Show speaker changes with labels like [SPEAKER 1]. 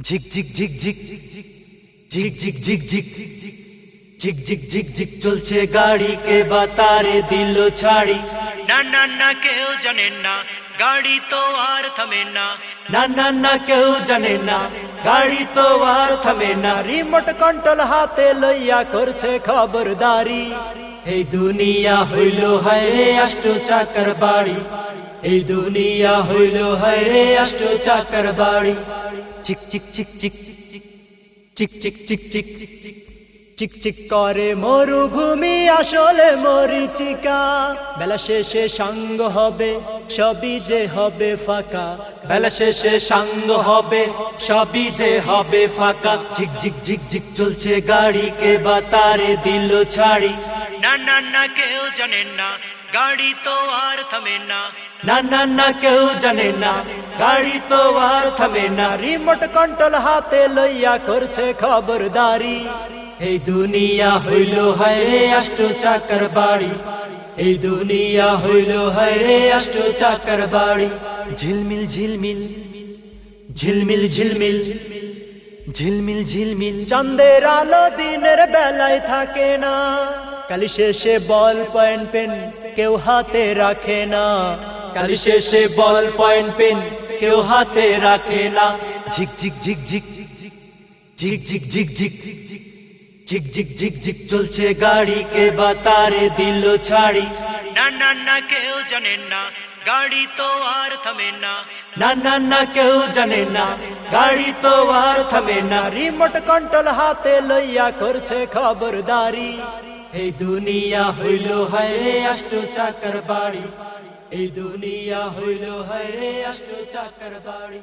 [SPEAKER 1] ঝিক ঝিক ঝিক ঝিক ঝিক ঝিক ঝিক ঝিক ঝিক ঝিক ঝিক ঝিক চলছে গাড়ি কে বাতারে দিল ছাড়ি
[SPEAKER 2] না না না কেউ জানেন না গাড়ি তো আর থামে না
[SPEAKER 1] না না না কেউ জানে না গাড়ি তো আর থামে না রিমোট কন্ট্রোল হাতে লইয়া করছে খবরদারি এই দুনিয়া হইল হায় রে অষ্ট চাকর বাড়ি এই দুনিয়া হইল হায় রে অষ্ট চাকর বাড়ি। চিক চিক চিক চিক চিক চিক চিক চিক চিক চিক চিক চিক চিক করে মরুভূমি, আসলে মরিচিকা। বেলা শেষে সাঙ্গ হবে, সবই যে হবে ফাঁকা। বেলা শেষে সাঙ্গ হবে, সবই যে হবে ফাঁকা। ঝিক ঝিক ঝিক ঝিক চলছে গাড়ি কে বা তারে দিল ছাড়ি।
[SPEAKER 2] না না না, কেউ জানেন না, গাড়ি তো আর থামে না।
[SPEAKER 1] না না না, কেউ জানে না। গাড়ি তো আর থামে না। রিমোট কন্ট্রোল হাতে লইয়া করছে খবরদারি। এই দুনিয়া হইল, হায় রে অষ্ট চাকর বাড়ি। এই দুনিয়া হইল, হায় রে অষ্ট চাকর বাড়ি। ঝিলমিল ঝিলমিল ঝিলমিল ঝিলমিল ঝিলমিল ঝিলমিল। চাঁদের আলো দিনের বেলায় থাকে না। কালি শেষে বল, পয়েন্ট, পেন কেউ হাতে রাখে না। কালি শেষে বল পয়েন্ট পেন কেউ হাতে রাখে না ঝিক ঝিক ঝিক ঝিক ঝিক ঝিক ঝিক ঝিক ঝিক ঝিক ঝিক ঝিক চলছে গাড়ি কে বাতারে দিল ছাড়ি
[SPEAKER 2] না না না কেউ জানেন না গাড়ি তো আর থামে না
[SPEAKER 1] না না না কেউ জানে না গাড়ি তো আর থামে না রিমোট কন্ট্রোল হাতে লইয়া করছে খবরদারি এই দুনিয়া হইল হায় রে অষ্ট চাকর বাড়ি এই দুনিয়া হইল হরে অষ্ট চাকর বাড়ি।